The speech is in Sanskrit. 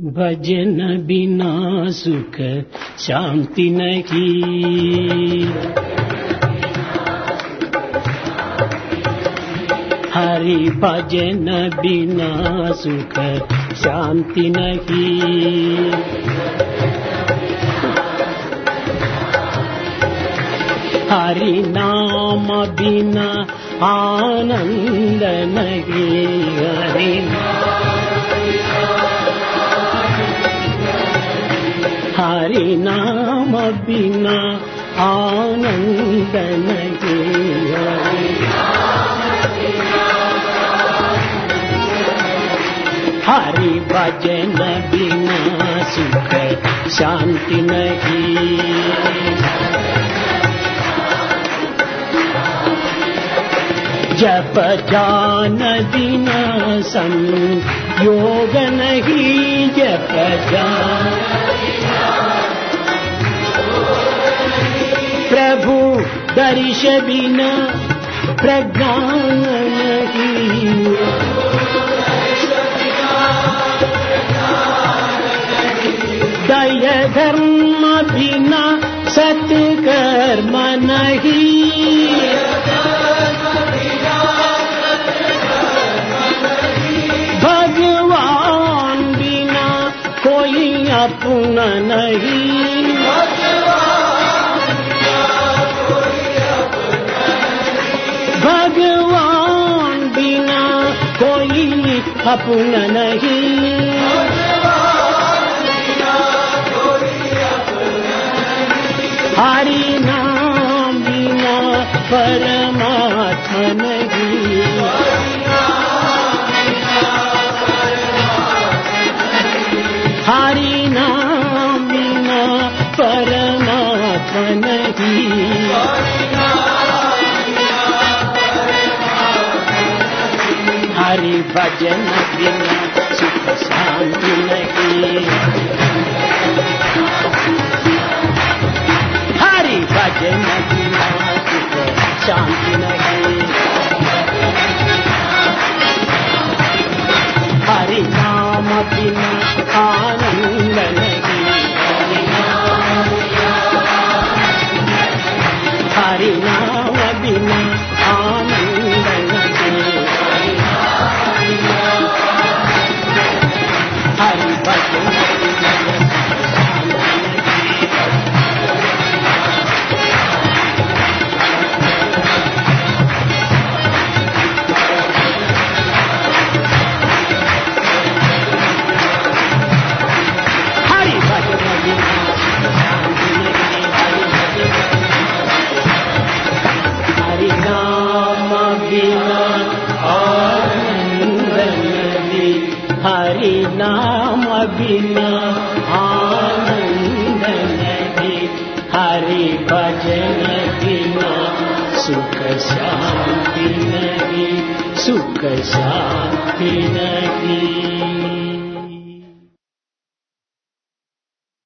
भजन बिना सुख शांति नहीं। हरि भजन बिना सुख शांति नहीं। हरि नाम बिना आनंद नहीं। हरि हरि नाम बिना आनंद नहीं हरि भजन बिना सुख शांति नहीं। जप जान दिन संयोग नहीं जप जान दर्श बिना प्रज्ञान दय धर्म बिना सत्कर्म नहीं भगवान बिना कोई अपना नहीं अपना नहीं हरि नाम बिना परमात्मा नहीं हरि नाम बिना परमात्मा नहीं भजन बिना सुख शांति नहीं। हरि भजन बिना सुख शांति नहीं। हरि नाम बिना हरि नाम बिना आनंद नहीं हरि भजन बिना सुख शांति नहीं सुख शांति नहीं